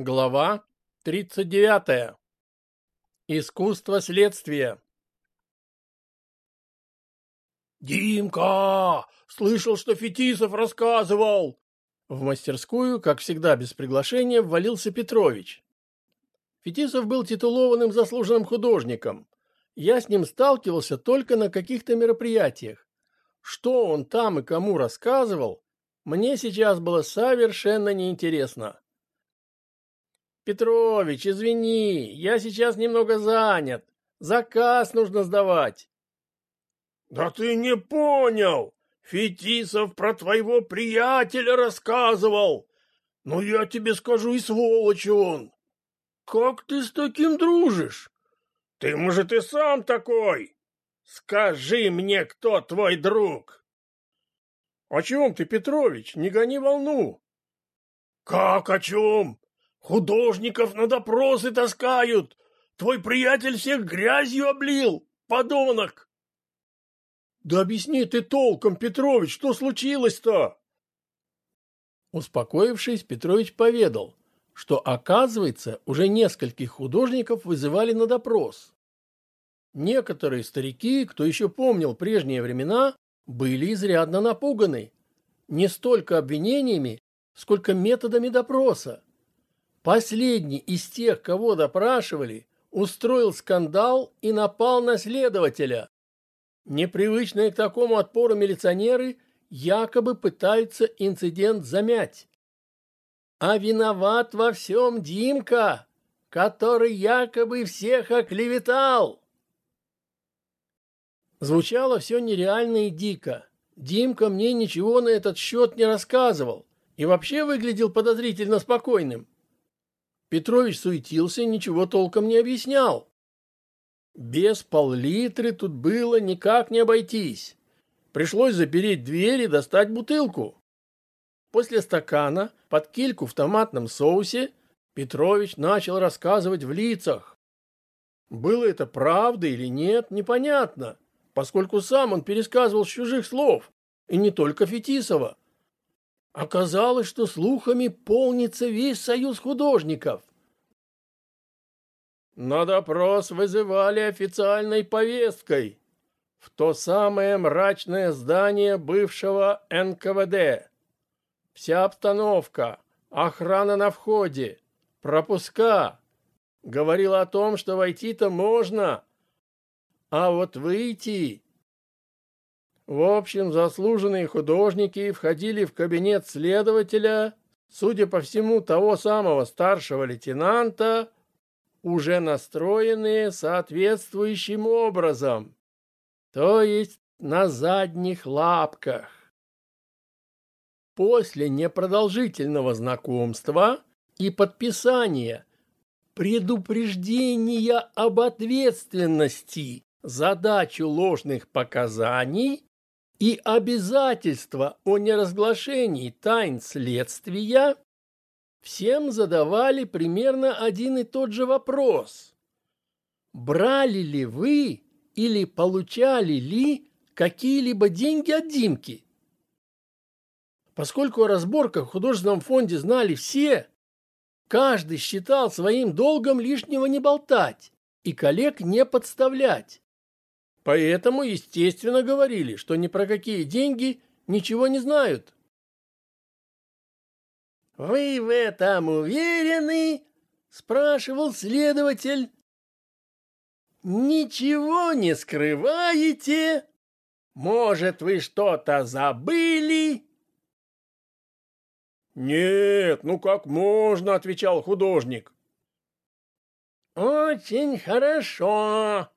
Глава 39. Искусство следствия. «Димка! Слышал, что Фетисов рассказывал!» В мастерскую, как всегда без приглашения, ввалился Петрович. Фетисов был титулованным заслуженным художником. Я с ним сталкивался только на каких-то мероприятиях. Что он там и кому рассказывал, мне сейчас было совершенно неинтересно. Петрович, извини, я сейчас немного занят. Заказ нужно сдавать. Да ты не понял. Фетисов про твоего приятеля рассказывал. Но я тебе скажу, и сволочь он. Как ты с таким дружишь? Ты, может, и сам такой? Скажи мне, кто твой друг? О чем ты, Петрович? Не гони волну. Как о чем? Художников на допросы таскают. Твой приятель всех грязью облил, подонок. Да объясни ты толком, Петрович, что случилось-то? Успокоившись, Петрович поведал, что, оказывается, уже нескольких художников вызывали на допрос. Некоторые старики, кто еще помнил прежние времена, были изрядно напуганы. Не столько обвинениями, сколько методами допроса. Последний из тех, кого допрашивали, устроил скандал и напал на следователя. Непривычные к такому отпору милиционеры якобы пытаются инцидент замять. А виноват во всем Димка, который якобы всех оклеветал. Звучало все нереально и дико. Димка мне ничего на этот счет не рассказывал и вообще выглядел подозрительно спокойным. Петрович суетился и ничего толком не объяснял. Без пол-литры тут было никак не обойтись. Пришлось запереть дверь и достать бутылку. После стакана под кильку в томатном соусе Петрович начал рассказывать в лицах. Было это правда или нет, непонятно, поскольку сам он пересказывал с чужих слов, и не только Фетисова. Оказалось, что слухами полнится весь союз художников. На допрос вызывали официальной повесткой в то самое мрачное здание бывшего НКВД. Вся обстановка, охрана на входе, пропуска говорила о том, что войти-то можно, а вот выйти в общем, заслуженные художники входили в кабинет следователя, судя по всему, того самого старшего лейтенанта, уже настроенные соответствующим образом, то есть на задних лапках. После непродолжительного знакомства и подписания предупреждения об ответственности за дачу ложных показаний и обязательства о неразглашении тайн следствия всем задавали примерно один и тот же вопрос. Брали ли вы или получали ли какие-либо деньги от Димки? Поскольку о разборках в художественном фонде знали все, каждый считал своим долгом лишнего не болтать и коллег не подставлять. Поэтому, естественно, говорили, что ни про какие деньги ничего не знают. «Вы в этом уверены?» – спрашивал следователь. «Ничего не скрываете? Может, вы что-то забыли?» «Нет, ну как можно?» – отвечал художник. «Очень хорошо.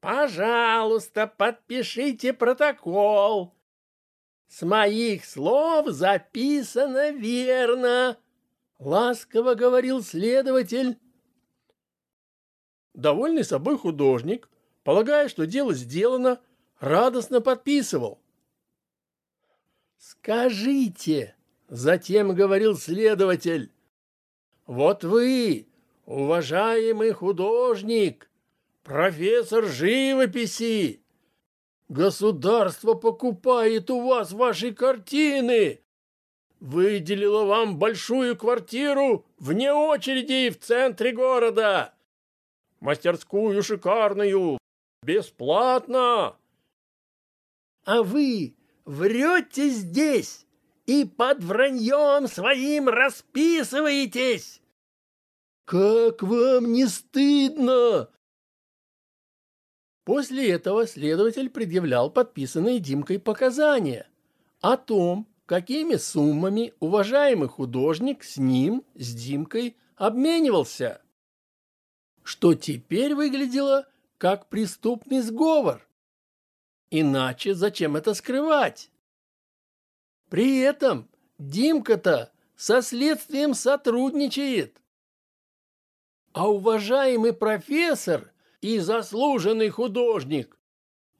Пожалуйста, подпишите протокол. С моих слов записано верно, ласково говорил следователь. Довольный собой художник, полагая, что дело сделано, радостно подписывал. Скажите, затем говорил следователь, вот вы, уважаемый художник, Профессор живописи! Государство покупает у вас ваши картины. выделила вам большую квартиру вне очереди в центре города. Мастерскую шикарную, бесплатно. А вы врете здесь и под враньем своим расписываетесь. Как вам не стыдно? После этого следователь предъявлял подписанные Димкой показания о том, какими суммами уважаемый художник с ним, с Димкой, обменивался. Что теперь выглядело как преступный сговор. Иначе зачем это скрывать? При этом Димка-то со следствием сотрудничает. А уважаемый профессор и заслуженный художник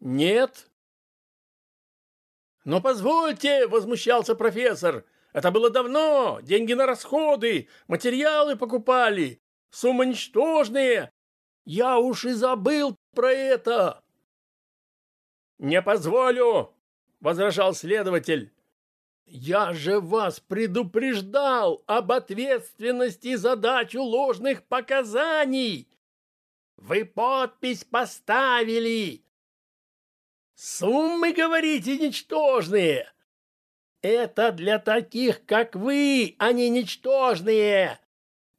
нет. Но позвольте, возмущался профессор, это было давно, деньги на расходы, материалы покупали, суммы ничтожные. Я уж и забыл про это. Не позволю, возражал следователь. Я же вас предупреждал об ответственности за дачу ложных показаний. Вы подпись поставили. Суммы, говорите, ничтожные. Это для таких, как вы, они ничтожные.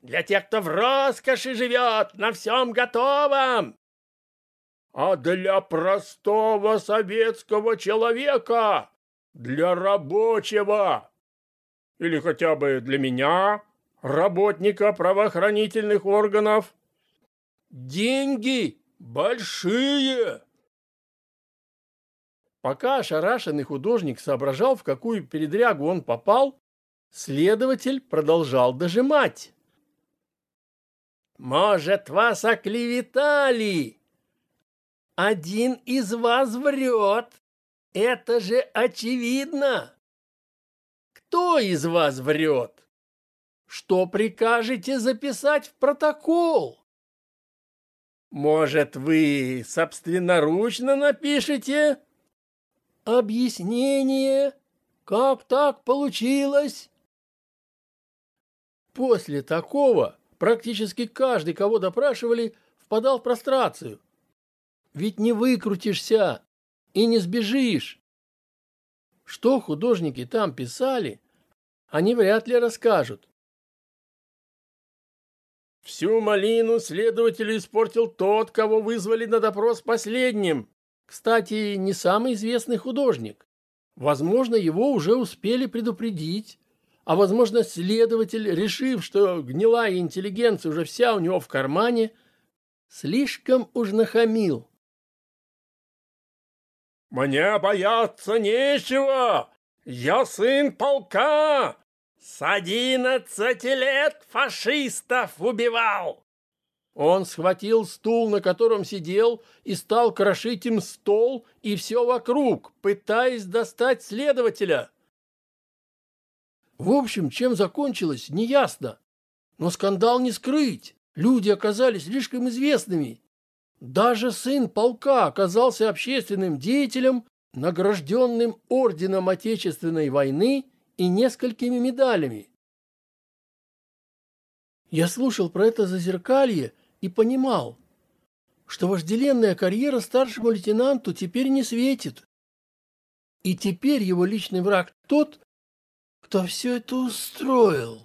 Для тех, кто в роскоши живет, на всем готовом. А для простого советского человека для рабочего. Или хотя бы для меня, работника правоохранительных органов. Деньги большие. Пока ошарашенный художник соображал, в какую передрягу он попал, следователь продолжал дожимать. «Может, вас оклеветали? Один из вас врет, это же очевидно. Кто из вас врет? Что прикажете записать в протокол? Может, вы собственноручно напишете? Объяснение, как так получилось? После такого практически каждый, кого допрашивали, впадал в прострацию. Ведь не выкрутишься, и не сбежишь. Что художники там писали, они вряд ли расскажут. Всю малину следователю испортил тот, кого вызвали на допрос последним. Кстати, не самый известный художник. Возможно, его уже успели предупредить. А возможно, следователь, решив, что гнилая интеллигенция уже вся у него в кармане, слишком уж нахамил. Мне бояться нечего. Я сын полка. С одиннадцати лет фашистов убивал. Он схватил стул, на котором сидел, и стал крошить им стол и все вокруг, пытаясь достать следователя. В общем, чем закончилось, неясно. Но скандал не скрыть. Люди оказались слишком известными. Даже сын полка оказался общественным деятелем, награжденным орденом Отечественной войны и несколькими медалями. Я слушал про это зазеркалье и понимал, что вожделенная карьера старшему лейтенанту теперь не светит. И теперь его личный враг тот, кто все это устроил.